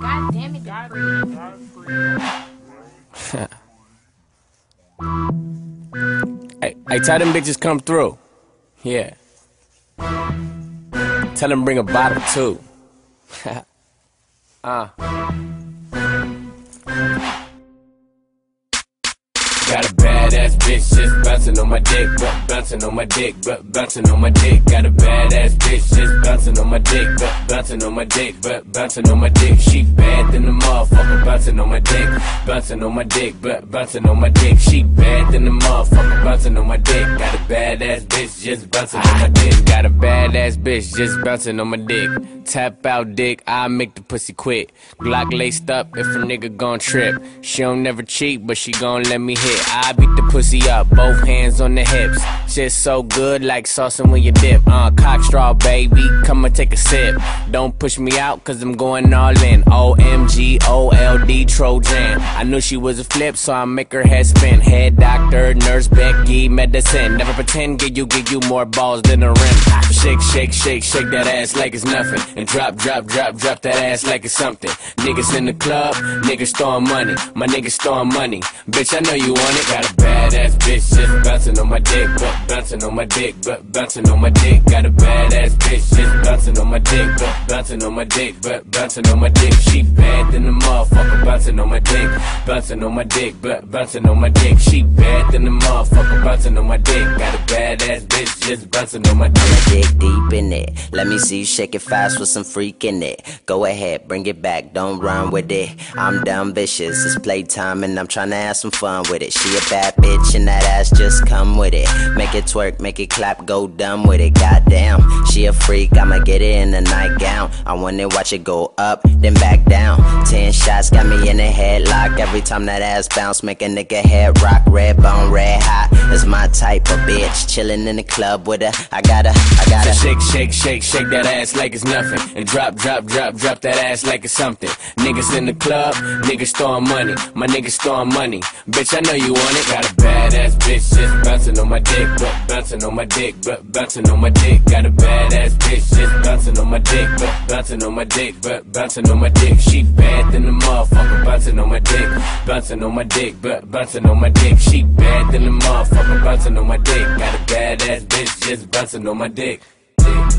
God damn it, God Hey, tell them bitches come through. Yeah. Tell them bring a bottle too. uh. Got a badass bitch just bouncing on my dick, but bouncing on my dick, but bouncing on my dick. Got a badass bitch just bouncing on my dick, but bouncing on my dick, but bouncing on my dick. She bad bouncing on my dick, bouncing on my dick, but bouncing on my dick. She bad than the motherfucker, bouncing on my dick. Got a badass bitch just bouncing on my dick. Got a badass bitch just bouncing on my dick. Tap out dick, I make the pussy quit. Glock laced up if a nigga gon' trip. She don't never cheat, but she gon' let me hit. I beat the pussy up, both hands on the hips. Shit so good like saucing when you dip. Uh, cock straw, baby, come and take a sip. Don't push me out, cause I'm going all in. OMG, OLD, Trojan. I knew she was a flip, so I make her head spin. Head doctor, nurse, Becky, medicine. Never pretend, give you, give you more balls than a rim. Shake, shake, shake, shake that ass like it's nothing. And drop, drop, drop, drop that ass like it's something. Niggas in the club, niggas throwing money. My niggas throwing money. Bitch, I know you want it. Got a badass bitch just bouncing on my dick, but bouncing on my dick, but bouncing on my dick. Got a bouncing my dick, bouncing on my dick, but bouncing on my dick. She bad than the motherfucker, bouncing on my dick, bouncing on my dick, but bouncing on my dick. She bad than the motherfucker, bouncing on my dick. Got a badass bitch just bouncing on my dick. Dig deep in it. Let me see you shake it fast with some freak in it. Go ahead, bring it back, don't run with it. I'm dumb vicious, it's playtime and I'm trying to have some fun with it. She a bad bitch and that ass just come with it. Make it twerk, make it clap, go dumb with it. Goddamn, she a freak, I'ma get it in a nightgown. I wanna watch it go up, then back down. Ten shots got me in the headlock. Every time that ass bounce, make a nigga head rock. Red bone, red hot. It's my type of bitch. Chillin' in the club with her. I gotta, I gotta. So shake, shake, shake, shake that ass like it's nothing. And drop, drop, drop, drop that ass like it's something. Niggas in the club, niggas throwing money. My niggas throwing money. Bitch, I know you want it. Got a badass bitch just bouncing on my dick, but bouncing on my dick, but bouncing on my dick. Got a badass bitch just bouncing on my dick, but bouncing on my dick, but bouncing on my dick. She bad than the motherfucker, bouncing on my dick, bouncing on my dick, but bouncing on my dick. She bad than the motherfucker, bouncing on my dick. Got a badass bitch just bouncing on my dick. dick.